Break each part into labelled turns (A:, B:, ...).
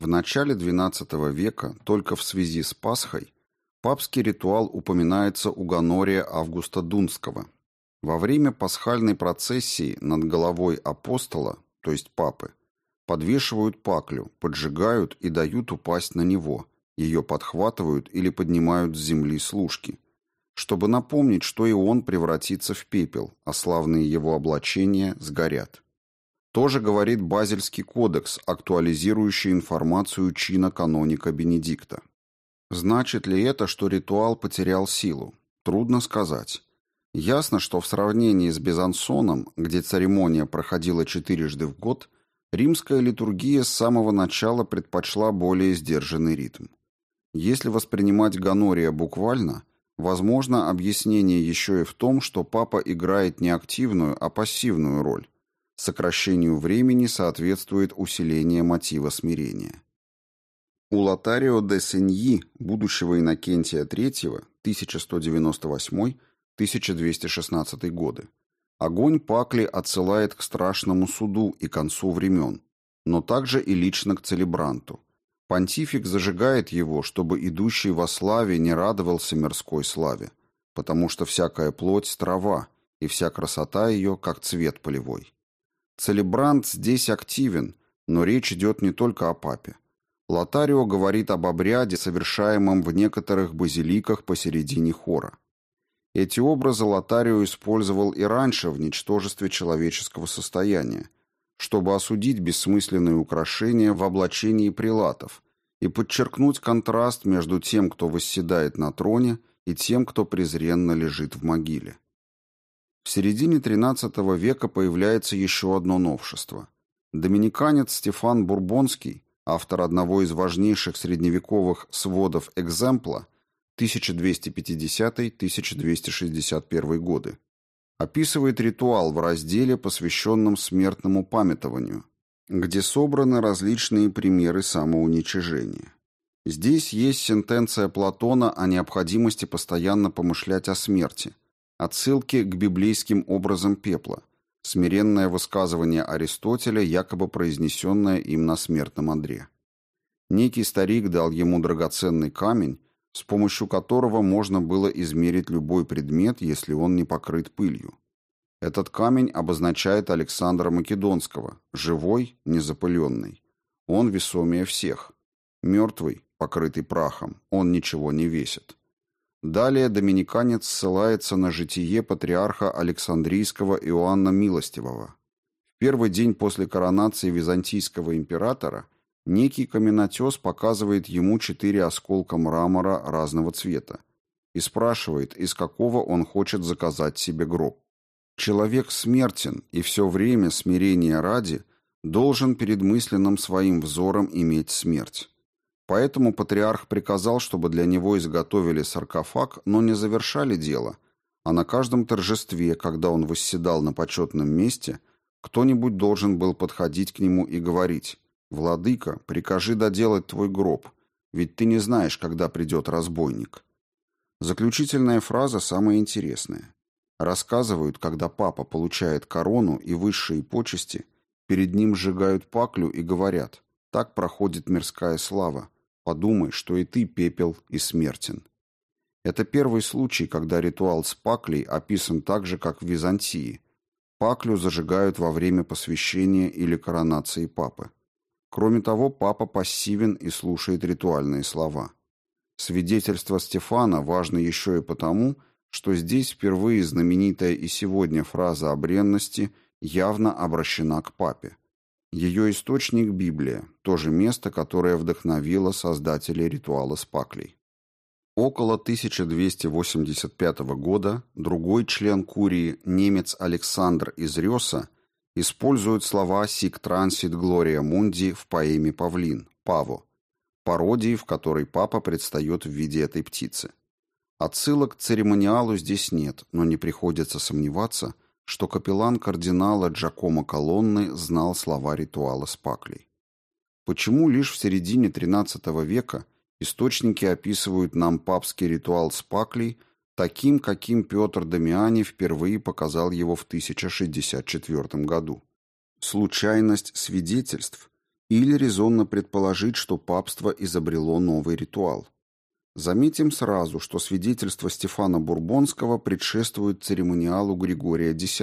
A: В начале XII века, только в связи с Пасхой, папский ритуал упоминается у Ганория Августа Дунского. Во время пасхальной процессии над головой апостола, то есть папы, подвешивают паклю, поджигают и дают упасть на него, ее подхватывают или поднимают с земли служки, чтобы напомнить, что и он превратится в пепел, а славные его облачения сгорят. Тоже говорит Базельский кодекс, актуализирующий информацию чина каноника Бенедикта. Значит ли это, что ритуал потерял силу? Трудно сказать. Ясно, что в сравнении с Безансоном, где церемония проходила четырежды в год, римская литургия с самого начала предпочла более сдержанный ритм. Если воспринимать Ганория буквально, возможно объяснение еще и в том, что папа играет не активную, а пассивную роль, Сокращению времени соответствует усиление мотива смирения. У Лотарио де Сеньи, будущего Иннокентия III, 1198-1216 годы, огонь Пакли отсылает к страшному суду и концу времен, но также и лично к целебранту. Понтифик зажигает его, чтобы идущий во славе не радовался мирской славе, потому что всякая плоть – трава, и вся красота ее, как цвет полевой. Целебрант здесь активен, но речь идет не только о папе. Лотарио говорит об обряде, совершаемом в некоторых базиликах посередине хора. Эти образы Лотарио использовал и раньше в ничтожестве человеческого состояния, чтобы осудить бессмысленные украшения в облачении прилатов и подчеркнуть контраст между тем, кто восседает на троне, и тем, кто презренно лежит в могиле. В середине XIII века появляется еще одно новшество. Доминиканец Стефан Бурбонский, автор одного из важнейших средневековых сводов «Экземпла» 1250-1261 годы, описывает ритуал в разделе, посвященном смертному памятованию, где собраны различные примеры самоуничижения. Здесь есть сентенция Платона о необходимости постоянно помышлять о смерти – Отсылки к библейским образам пепла, смиренное высказывание Аристотеля, якобы произнесенное им на смертном одре. Некий старик дал ему драгоценный камень, с помощью которого можно было измерить любой предмет, если он не покрыт пылью. Этот камень обозначает Александра Македонского, живой, незапыленный. Он весомее всех. Мертвый, покрытый прахом, он ничего не весит. Далее доминиканец ссылается на житие патриарха Александрийского Иоанна Милостивого. В первый день после коронации византийского императора некий каменотес показывает ему четыре осколка мрамора разного цвета и спрашивает, из какого он хочет заказать себе гроб. Человек смертен и все время смирения ради должен перед мысленным своим взором иметь смерть. Поэтому патриарх приказал, чтобы для него изготовили саркофаг, но не завершали дело, а на каждом торжестве, когда он восседал на почетном месте, кто-нибудь должен был подходить к нему и говорить «Владыка, прикажи доделать твой гроб, ведь ты не знаешь, когда придет разбойник». Заключительная фраза самая интересная. Рассказывают, когда папа получает корону и высшие почести, перед ним сжигают паклю и говорят «Так проходит мирская слава, Подумай, что и ты пепел и смертен. Это первый случай, когда ритуал с паклей описан так же, как в Византии. Паклю зажигают во время посвящения или коронации папы. Кроме того, папа пассивен и слушает ритуальные слова. Свидетельство Стефана важно еще и потому, что здесь впервые знаменитая и сегодня фраза о бренности явно обращена к папе. Ее источник – Библия, то же место, которое вдохновило создателей ритуала Спаклей. Около 1285 года другой член Курии, немец Александр из Рёса, использует слова «Сик трансит Глория Мунди» в поэме «Павлин» Паво, пародии, в которой папа предстает в виде этой птицы. Отсылок к церемониалу здесь нет, но не приходится сомневаться – что капеллан кардинала Джакомо Колонны знал слова ритуала Спаклей. Почему лишь в середине XIII века источники описывают нам папский ритуал Спаклей таким, каким Петр Дамиани впервые показал его в 1064 году? Случайность свидетельств или резонно предположить, что папство изобрело новый ритуал. Заметим сразу, что свидетельство Стефана Бурбонского предшествует церемониалу Григория X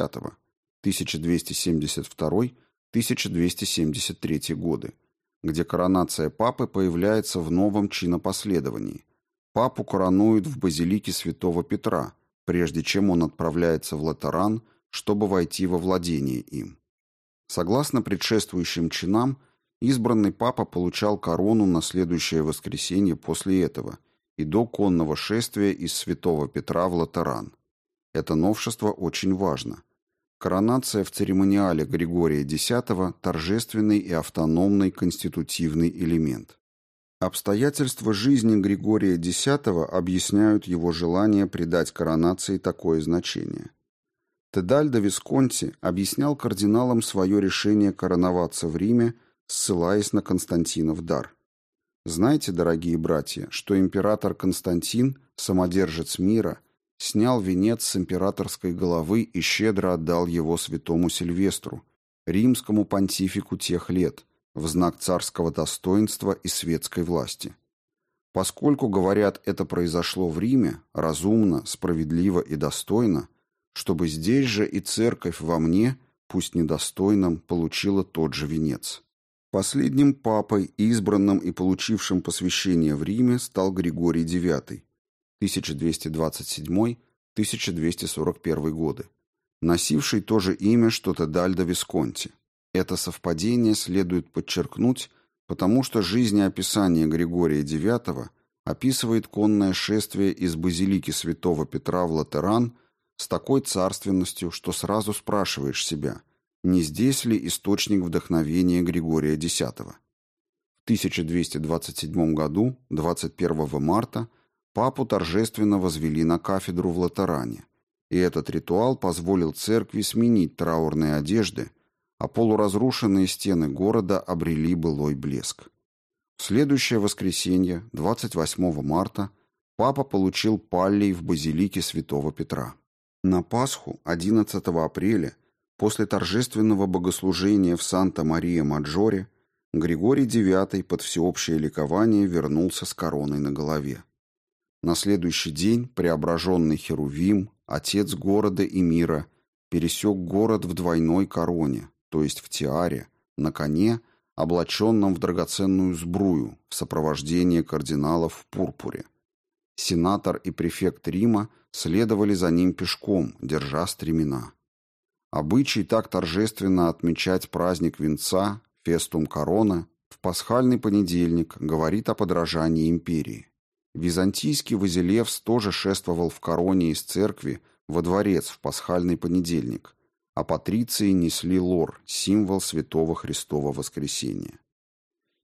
A: 1272-1273 годы, где коронация папы появляется в новом чинопоследовании. Папу коронуют в базилике святого Петра, прежде чем он отправляется в Латеран, чтобы войти во владение им. Согласно предшествующим чинам, избранный папа получал корону на следующее воскресенье после этого и до конного шествия из Святого Петра в Латеран. Это новшество очень важно. Коронация в церемониале Григория X – торжественный и автономный конститутивный элемент. Обстоятельства жизни Григория X объясняют его желание придать коронации такое значение. Тедальдо Висконти объяснял кардиналам свое решение короноваться в Риме, ссылаясь на Константинов дар. Знаете, дорогие братья, что император Константин, самодержец мира, снял венец с императорской головы и щедро отдал его святому Сильвестру, римскому понтифику тех лет, в знак царского достоинства и светской власти. Поскольку, говорят, это произошло в Риме, разумно, справедливо и достойно, чтобы здесь же и церковь во мне, пусть недостойном, получила тот же венец. Последним папой, избранным и получившим посвящение в Риме, стал Григорий IX, 1227-1241 годы, носивший то же имя, что Тедальдо Висконти. Это совпадение следует подчеркнуть, потому что жизнеописание Григория IX описывает конное шествие из базилики святого Петра в Латеран – с такой царственностью, что сразу спрашиваешь себя, не здесь ли источник вдохновения Григория X. В 1227 году, 21 марта, папу торжественно возвели на кафедру в Латеране, и этот ритуал позволил церкви сменить траурные одежды, а полуразрушенные стены города обрели былой блеск. В следующее воскресенье, 28 марта, папа получил паллий в базилике святого Петра. На Пасху, 11 апреля, после торжественного богослужения в Санта-Мария-Маджоре, Григорий IX под всеобщее ликование вернулся с короной на голове. На следующий день преображенный Херувим, отец города и мира, пересек город в двойной короне, то есть в тиаре, на коне, облаченном в драгоценную сбрую, в сопровождении кардиналов в пурпуре. Сенатор и префект Рима следовали за ним пешком, держа стремена. Обычай так торжественно отмечать праздник венца, фестум корона, в пасхальный понедельник говорит о подражании империи. Византийский Вазилевс тоже шествовал в короне из церкви во дворец в пасхальный понедельник, а патриции несли лор, символ святого Христова воскресения.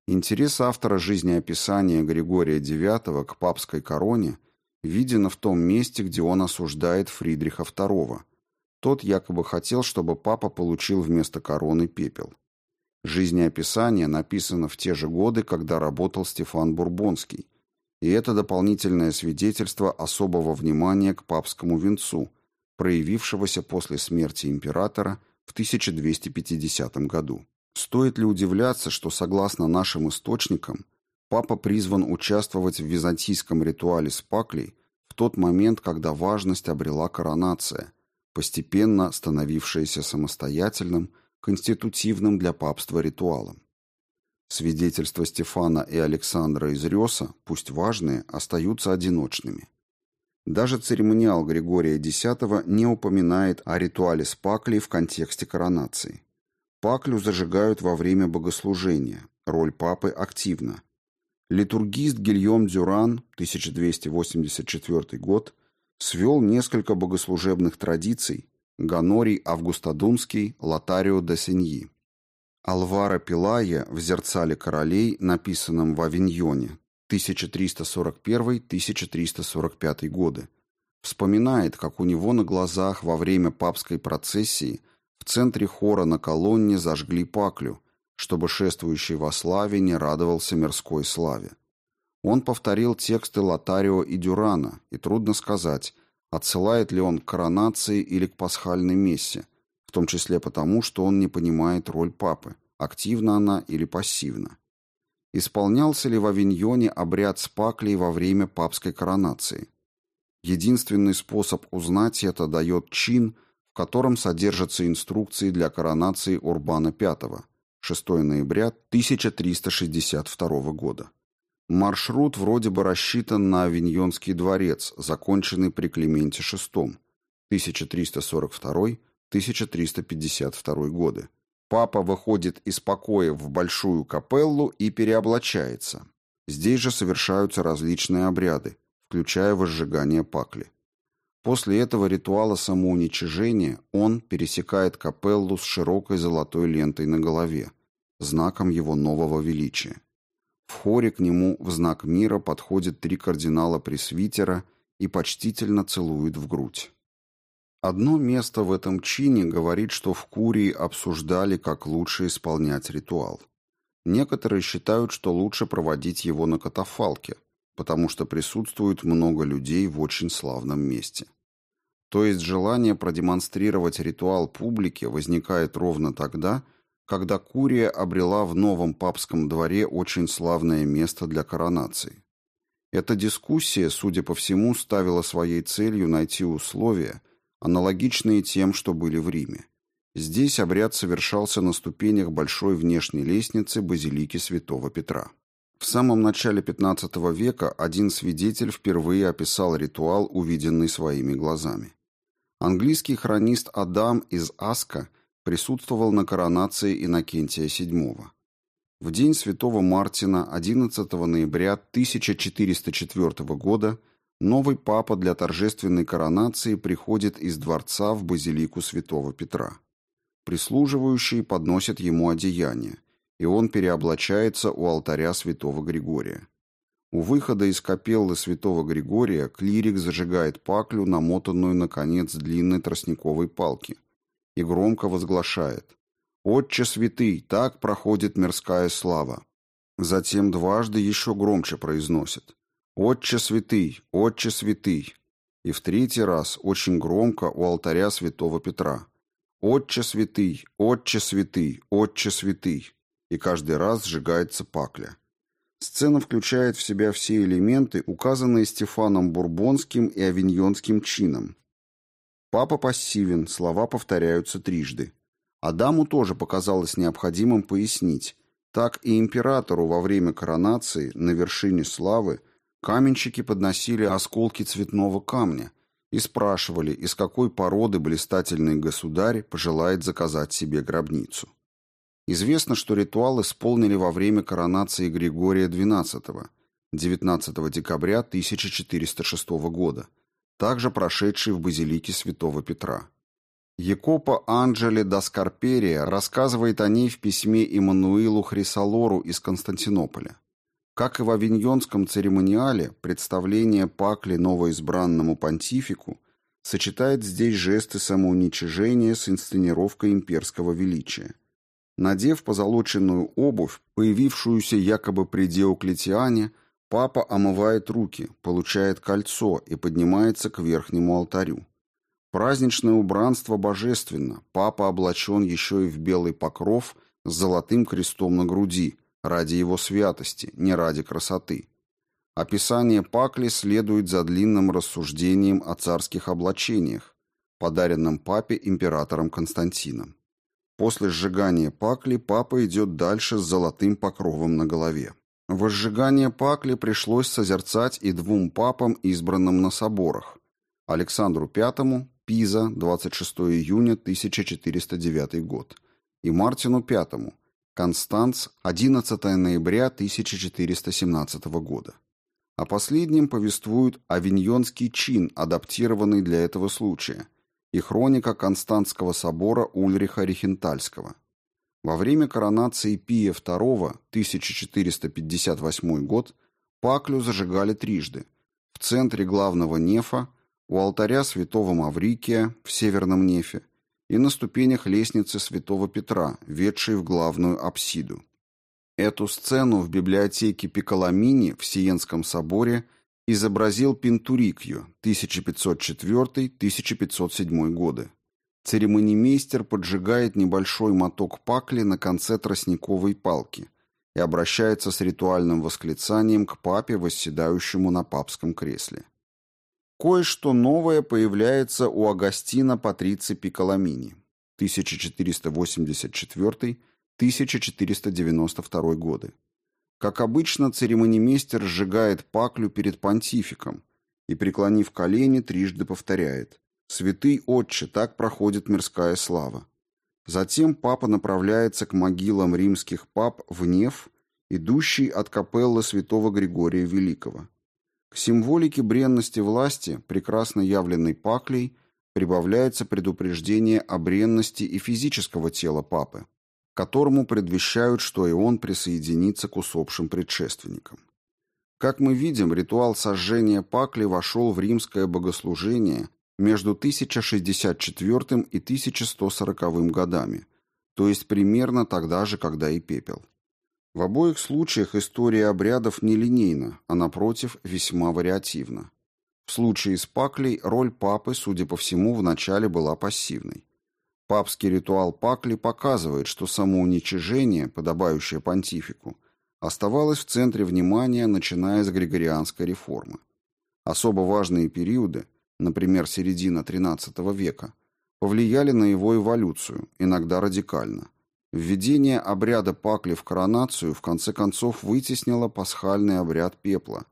A: Интерес автора жизнеописания Григория IX к папской короне виден в том месте, где он осуждает Фридриха II. Тот якобы хотел, чтобы папа получил вместо короны пепел. Жизнеописание написано в те же годы, когда работал Стефан Бурбонский, и это дополнительное свидетельство особого внимания к папскому венцу, проявившегося после смерти императора в 1250 году. Стоит ли удивляться, что, согласно нашим источникам, папа призван участвовать в византийском ритуале с паклей в тот момент, когда важность обрела коронация, постепенно становившаяся самостоятельным, конститутивным для папства ритуалом. Свидетельства Стефана и Александра из Рёса, пусть важные, остаются одиночными. Даже церемониал Григория X не упоминает о ритуале с паклей в контексте коронации. Паклю зажигают во время богослужения. Роль папы активна. Литургист Гильем Дюран, 1284 год, свел несколько богослужебных традиций Ганорий Августодунский, Лотарио де Сеньи. Алвара Пилая в «Зерцале королей», написанном в Авиньоне, 1341-1345 годы, вспоминает, как у него на глазах во время папской процессии в центре хора на колонне зажгли паклю, чтобы шествующий во славе не радовался мирской славе. Он повторил тексты Лотарио и Дюрана, и трудно сказать, отсылает ли он к коронации или к пасхальной мессе, в том числе потому, что он не понимает роль папы, активна она или пассивна. Исполнялся ли в Авиньоне обряд спаклей во время папской коронации? Единственный способ узнать это дает чин, в котором содержатся инструкции для коронации Урбана V, 6 ноября 1362 года. Маршрут вроде бы рассчитан на Авиньонский дворец, законченный при Клименте VI, 1342-1352 годы. Папа выходит из покоя в большую капеллу и переоблачается. Здесь же совершаются различные обряды, включая возжигание пакли. После этого ритуала самоуничижения он пересекает капеллу с широкой золотой лентой на голове, знаком его нового величия. В хоре к нему в знак мира подходят три кардинала-пресвитера и почтительно целуют в грудь. Одно место в этом чине говорит, что в Курии обсуждали, как лучше исполнять ритуал. Некоторые считают, что лучше проводить его на катафалке, потому что присутствует много людей в очень славном месте. То есть желание продемонстрировать ритуал публике возникает ровно тогда, когда Курия обрела в новом папском дворе очень славное место для коронации. Эта дискуссия, судя по всему, ставила своей целью найти условия, аналогичные тем, что были в Риме. Здесь обряд совершался на ступенях большой внешней лестницы базилики святого Петра. В самом начале XV века один свидетель впервые описал ритуал, увиденный своими глазами. Английский хронист Адам из Аска присутствовал на коронации Иннокентия VII. В день святого Мартина, 11 ноября 1404 года, Новый папа для торжественной коронации приходит из дворца в базилику святого Петра. Прислуживающие подносят ему одеяние, и он переоблачается у алтаря святого Григория. У выхода из капеллы святого Григория клирик зажигает паклю, намотанную на конец длинной тростниковой палки, и громко возглашает «Отче святый, так проходит мирская слава». Затем дважды еще громче произносит «Отче святый, Отче святый!» И в третий раз очень громко у алтаря святого Петра «Отче святый, Отче святый, Отче святый!» И каждый раз сжигается пакля. Сцена включает в себя все элементы, указанные Стефаном Бурбонским и Авиньонским чином. Папа пассивен, слова повторяются трижды. Адаму тоже показалось необходимым пояснить. Так и императору во время коронации на вершине славы – Каменщики подносили осколки цветного камня и спрашивали, из какой породы блистательный государь пожелает заказать себе гробницу. Известно, что ритуал исполнили во время коронации Григория XII, 19 декабря 1406 года, также прошедший в базилике святого Петра. Якопо Анджеле да Скарперия рассказывает о ней в письме Иммануилу Хрисалору из Константинополя. Как и в авиньонском церемониале, представление Пакли новоизбранному понтифику сочетает здесь жесты самоуничижения с инсценировкой имперского величия. Надев позолоченную обувь, появившуюся якобы при Диоклетиане, папа омывает руки, получает кольцо и поднимается к верхнему алтарю. Праздничное убранство божественно, папа облачен еще и в белый покров с золотым крестом на груди, ради его святости, не ради красоты. Описание Пакли следует за длинным рассуждением о царских облачениях, подаренном папе императором Константином. После сжигания Пакли папа идет дальше с золотым покровом на голове. Возжигание Пакли пришлось созерцать и двум папам, избранным на соборах. Александру V, Пиза, 26 июня 1409 год, и Мартину V, Констанц, 11 ноября 1417 года. О последнем повествует Авиньонский чин, адаптированный для этого случая, и хроника Константского собора Ульриха Рихентальского. Во время коронации Пия II, 1458 год, паклю зажигали трижды. В центре главного нефа, у алтаря святого Маврикия в северном нефе и на ступенях лестницы Святого Петра, ведшей в главную апсиду. Эту сцену в библиотеке Пиколамини в Сиенском соборе изобразил Пинтурикью 1504-1507 годы. Церемонимейстер поджигает небольшой моток пакли на конце тростниковой палки и обращается с ритуальным восклицанием к папе, восседающему на папском кресле. Кое-что новое появляется у Агастина Патриции Пиколамини 1484-1492 годы. Как обычно, церемонимейстер сжигает паклю перед понтификом и, преклонив колени, трижды повторяет «Святый Отче, так проходит мирская слава». Затем папа направляется к могилам римских пап в Нев, идущий от капеллы святого Григория Великого. К символике бренности власти, прекрасно явленной паклей, прибавляется предупреждение о бренности и физического тела папы, которому предвещают, что и он присоединится к усопшим предшественникам. Как мы видим, ритуал сожжения пакли вошел в римское богослужение между 1064 и 1140 годами, то есть примерно тогда же, когда и пепел. В обоих случаях история обрядов нелинейна, а напротив, весьма вариативна. В случае с паклей роль папы, судя по всему, вначале была пассивной. Папский ритуал Пакли показывает, что самоуничижение, подобающее понтифику, оставалось в центре внимания, начиная с Григорианской реформы. Особо важные периоды, например, середина XIII века, повлияли на его эволюцию, иногда радикально. Введение обряда Пакли в коронацию в конце концов вытеснило пасхальный обряд пепла,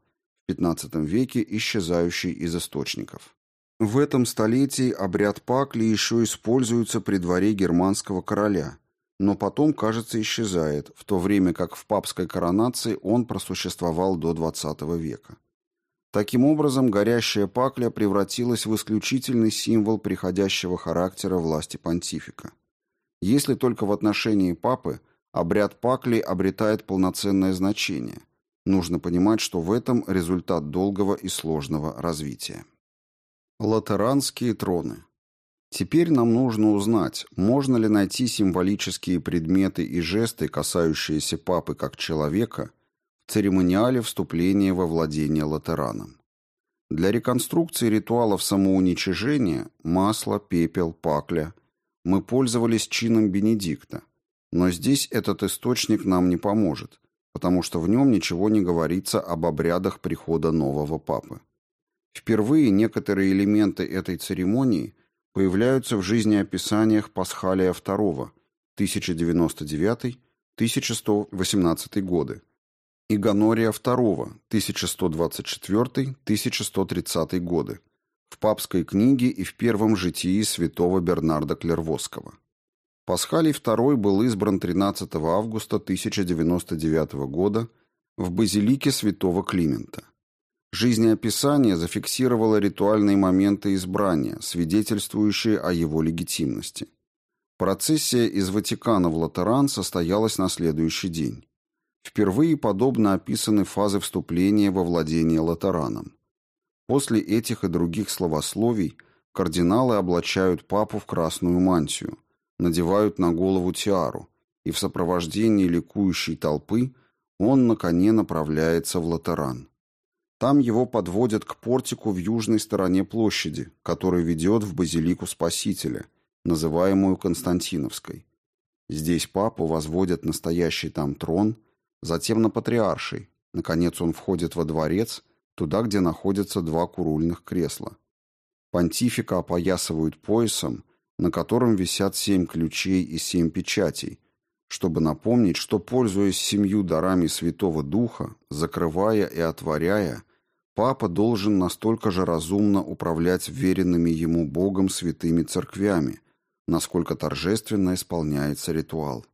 A: в XV веке исчезающий из источников. В этом столетии обряд пакли еще используется при дворе германского короля, но потом, кажется, исчезает, в то время как в папской коронации он просуществовал до XX века. Таким образом, горящая пакля превратилась в исключительный символ приходящего характера власти понтифика. Если только в отношении папы обряд пакли обретает полноценное значение, нужно понимать, что в этом результат долгого и сложного развития. Латеранские троны. Теперь нам нужно узнать, можно ли найти символические предметы и жесты, касающиеся папы как человека, церемониале вступления во владение латераном. Для реконструкции ритуалов самоуничижения масло, пепел, пакля мы пользовались чином Бенедикта, но здесь этот источник нам не поможет, потому что в нем ничего не говорится об обрядах прихода нового папы. Впервые некоторые элементы этой церемонии появляются в жизнеописаниях Пасхалия II 1099-1118 годы и Гонория II 1124-1130 годы в папской книге и в первом житии святого Бернарда Клервосского. Пасхалий II был избран 13 августа 1099 года в базилике святого Климента. Жизнеописание зафиксировало ритуальные моменты избрания, свидетельствующие о его легитимности. Процессия из Ватикана в Латеран состоялась на следующий день. Впервые подобно описаны фазы вступления во владение Латераном. После этих и других словословий кардиналы облачают папу в красную мантию, надевают на голову тиару, и в сопровождении ликующей толпы он на коне направляется в Латеран. Там его подводят к портику в южной стороне площади, который ведет в базилику Спасителя, называемую Константиновской. Здесь папу возводят настоящий там трон, затем на патриарший. Наконец он входит во дворец, туда, где находятся два курульных кресла. Понтифика опоясывают поясом, на котором висят семь ключей и семь печатей, чтобы напомнить, что, пользуясь семью дарами Святого Духа, закрывая и отворяя, Папа должен настолько же разумно управлять веренными ему Богом святыми церквями, насколько торжественно исполняется ритуал.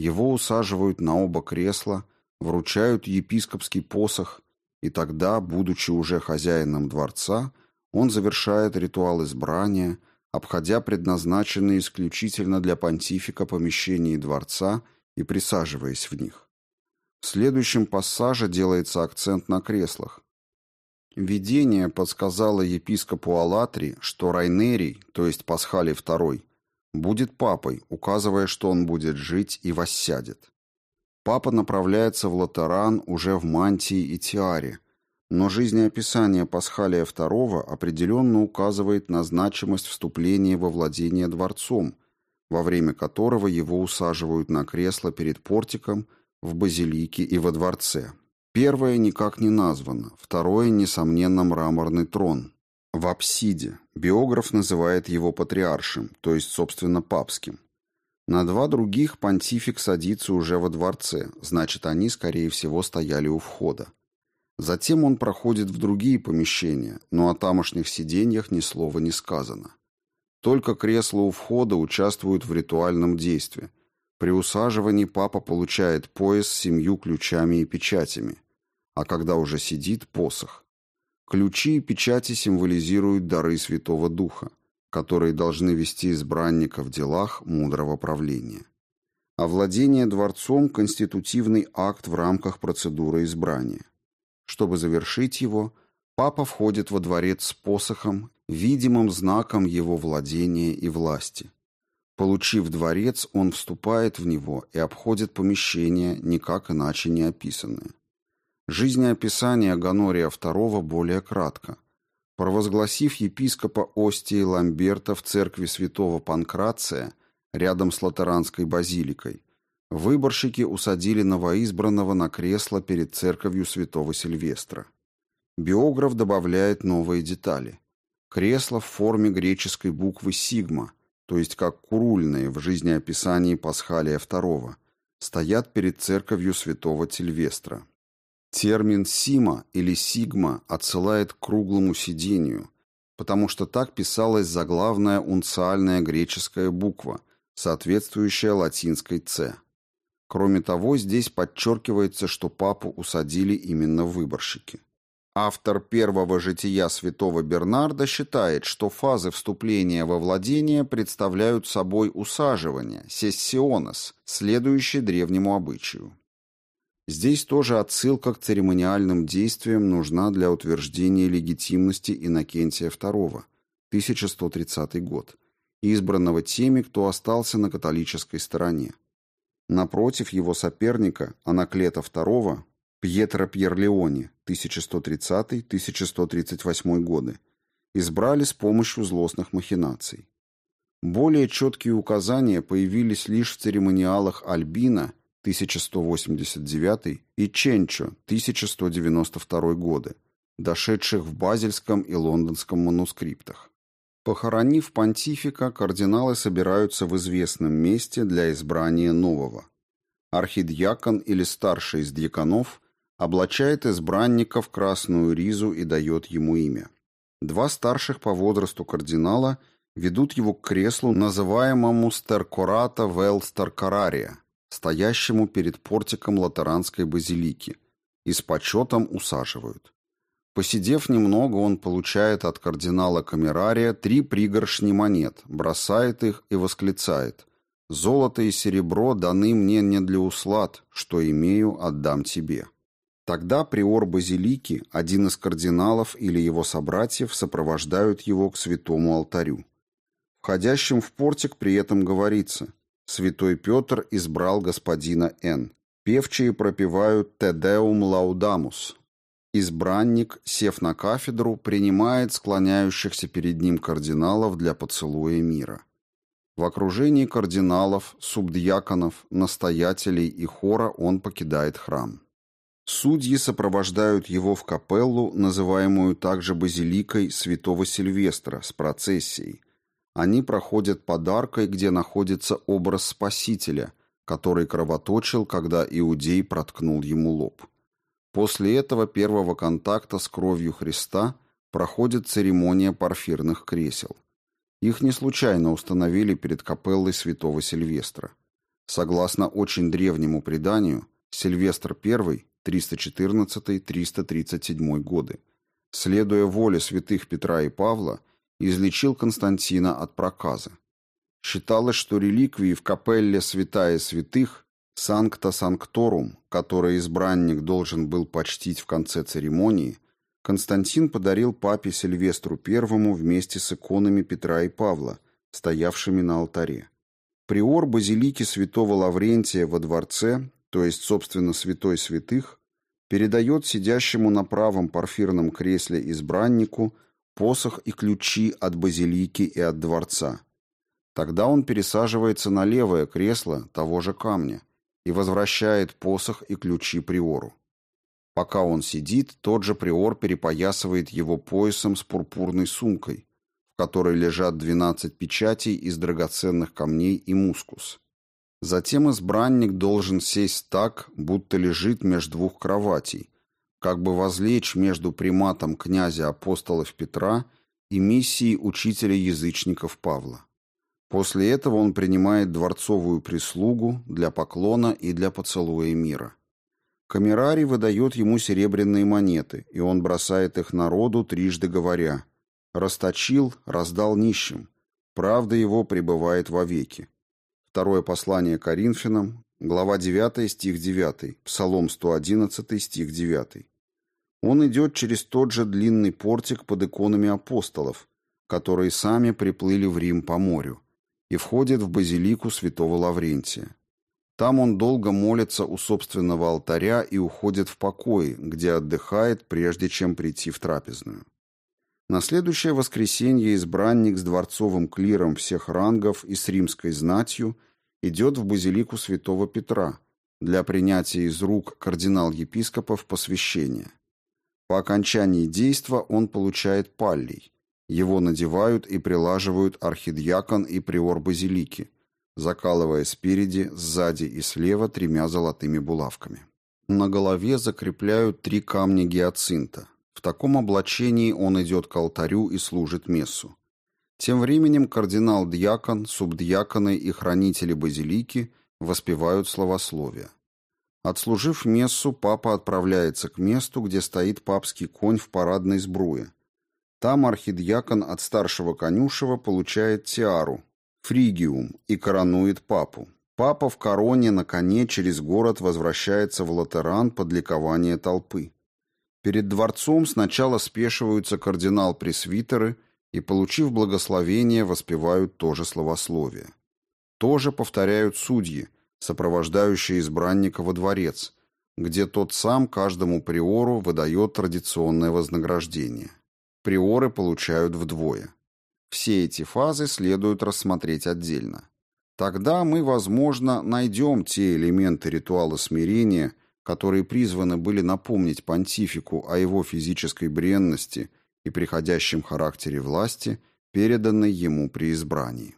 A: Его усаживают на оба кресла, вручают епископский посох, и тогда, будучи уже хозяином дворца, он завершает ритуал избрания, обходя предназначенные исключительно для понтифика помещения дворца и присаживаясь в них. В следующем пассаже делается акцент на креслах, Видение подсказало епископу Алатри, что Райнерий, то есть Пасхалий II, будет папой, указывая, что он будет жить и воссядет. Папа направляется в Латеран уже в мантии и тиаре, Но жизнеописание Пасхалия II определенно указывает на значимость вступления во владение дворцом, во время которого его усаживают на кресло перед портиком в базилике и во дворце. Первое никак не названо, второе, несомненно, мраморный трон. В апсиде. Биограф называет его патриаршим, то есть, собственно, папским. На два других понтифик садится уже во дворце, значит, они, скорее всего, стояли у входа. Затем он проходит в другие помещения, но о тамошних сиденьях ни слова не сказано. Только кресло у входа участвует в ритуальном действии, при усаживании папа получает пояс с семью ключами и печатями, а когда уже сидит – посох. Ключи и печати символизируют дары Святого Духа, которые должны вести избранника в делах мудрого правления. А владение дворцом – конститутивный акт в рамках процедуры избрания. Чтобы завершить его, папа входит во дворец с посохом, видимым знаком его владения и власти – Получив дворец, он вступает в него и обходит помещения, никак иначе не описанные. Жизнеописание Гонория II более кратко. Провозгласив епископа Остии Ламберта в церкви святого Панкрация, рядом с Латеранской базиликой, выборщики усадили новоизбранного на кресло перед церковью святого Сильвестра. Биограф добавляет новые детали. Кресло в форме греческой буквы «сигма», то есть как курульные в жизнеописании Пасхалия II, стоят перед церковью святого Тильвестра. Термин «сима» или «сигма» отсылает к круглому сидению, потому что так писалась заглавная унциальная греческая буква, соответствующая латинской «ц». Кроме того, здесь подчеркивается, что папу усадили именно выборщики. Автор первого жития святого Бернарда считает, что фазы вступления во владение представляют собой усаживание, сессионес, следующий древнему обычаю. Здесь тоже отсылка к церемониальным действиям нужна для утверждения легитимности Иннокентия II, 1130 год, избранного теми, кто остался на католической стороне. Напротив его соперника, Анаклета II, Пьетро Пьерлеоне, 1130-1138 годы, избрали с помощью злостных махинаций. Более четкие указания появились лишь в церемониалах Альбина 1189 и Ченчо 1192 годы, дошедших в базельском и лондонском манускриптах. Похоронив понтифика, кардиналы собираются в известном месте для избрания нового. Архидьякон или старший из дьяконов облачает избранника в красную ризу и дает ему имя. Два старших по возрасту кардинала ведут его к креслу, называемому Стеркората Вел Старкарария, стоящему перед портиком латеранской базилики, и с почетом усаживают. Посидев немного, он получает от кардинала Камерария три пригоршни монет, бросает их и восклицает «Золото и серебро даны мне не для услад, что имею, отдам тебе». Тогда приор базилики, один из кардиналов или его собратьев сопровождают его к святому алтарю. Входящим в портик при этом говорится «Святой Петр избрал господина Н». Певчие пропевают «Тедеум лаудамус». Избранник, сев на кафедру, принимает склоняющихся перед ним кардиналов для поцелуя мира. В окружении кардиналов, субдьяконов, настоятелей и хора он покидает храм. Судьи сопровождают его в капеллу, называемую также базиликой святого Сильвестра, с процессией. Они проходят подаркой, где находится образ Спасителя, который кровоточил, когда иудей проткнул ему лоб. После этого первого контакта с кровью Христа проходит церемония парфирных кресел. Их не случайно установили перед капеллой святого Сильвестра. Согласно очень древнему преданию, Сильвестр I 314-337 годы, следуя воле святых Петра и Павла, излечил Константина от проказа. Считалось, что реликвии в капелле святая святых Санкта Санкторум, который избранник должен был почтить в конце церемонии, Константин подарил папе Сильвестру I вместе с иконами Петра и Павла, стоявшими на алтаре. Приор базилики святого Лаврентия во дворце то есть, собственно, святой святых, передает сидящему на правом порфирном кресле избраннику посох и ключи от базилики и от дворца. Тогда он пересаживается на левое кресло того же камня и возвращает посох и ключи приору. Пока он сидит, тот же приор перепоясывает его поясом с пурпурной сумкой, в которой лежат 12 печатей из драгоценных камней и мускус. Затем избранник должен сесть так, будто лежит между двух кроватей, как бы возлечь между приматом князя апостолов Петра и миссией учителя язычников Павла. После этого он принимает дворцовую прислугу для поклона и для поцелуя мира. Камерарий выдает ему серебряные монеты, и он бросает их народу, трижды говоря «Расточил, раздал нищим, правда его пребывает вовеки». Второе послание Коринфянам, глава 9, стих 9, Псалом 111, стих 9. Он идет через тот же длинный портик под иконами апостолов, которые сами приплыли в Рим по морю, и входит в базилику святого Лаврентия. Там он долго молится у собственного алтаря и уходит в покой, где отдыхает, прежде чем прийти в трапезную. На следующее воскресенье избранник с дворцовым клиром всех рангов и с римской знатью идет в базилику святого Петра для принятия из рук кардинал-епископов посвящения. По окончании действа он получает паллий, его надевают и прилаживают архидьякон и приор базилики, закалывая спереди, сзади и слева тремя золотыми булавками. На голове закрепляют три камня гиацинта. В таком облачении он идет к алтарю и служит мессу. Тем временем кардинал-дьякон, субдьяконы и хранители базилики воспевают словословие. Отслужив мессу, папа отправляется к месту, где стоит папский конь в парадной сбруе, там архидьякон от старшего конюшева получает тиару, фригиум, и коронует папу. Папа в короне на коне через город возвращается в Латеран под ликование толпы. Перед дворцом сначала спешиваются кардинал-пресвитеры и, получив благословение, воспевают тоже словословие. Тоже повторяют судьи, сопровождающие избранника во дворец, где тот сам каждому приору выдает традиционное вознаграждение приоры получают вдвое. Все эти фазы следует рассмотреть отдельно. Тогда мы, возможно, найдем те элементы ритуала смирения, которые призваны были напомнить понтифику о его физической бренности и приходящем характере власти, переданной ему при избрании.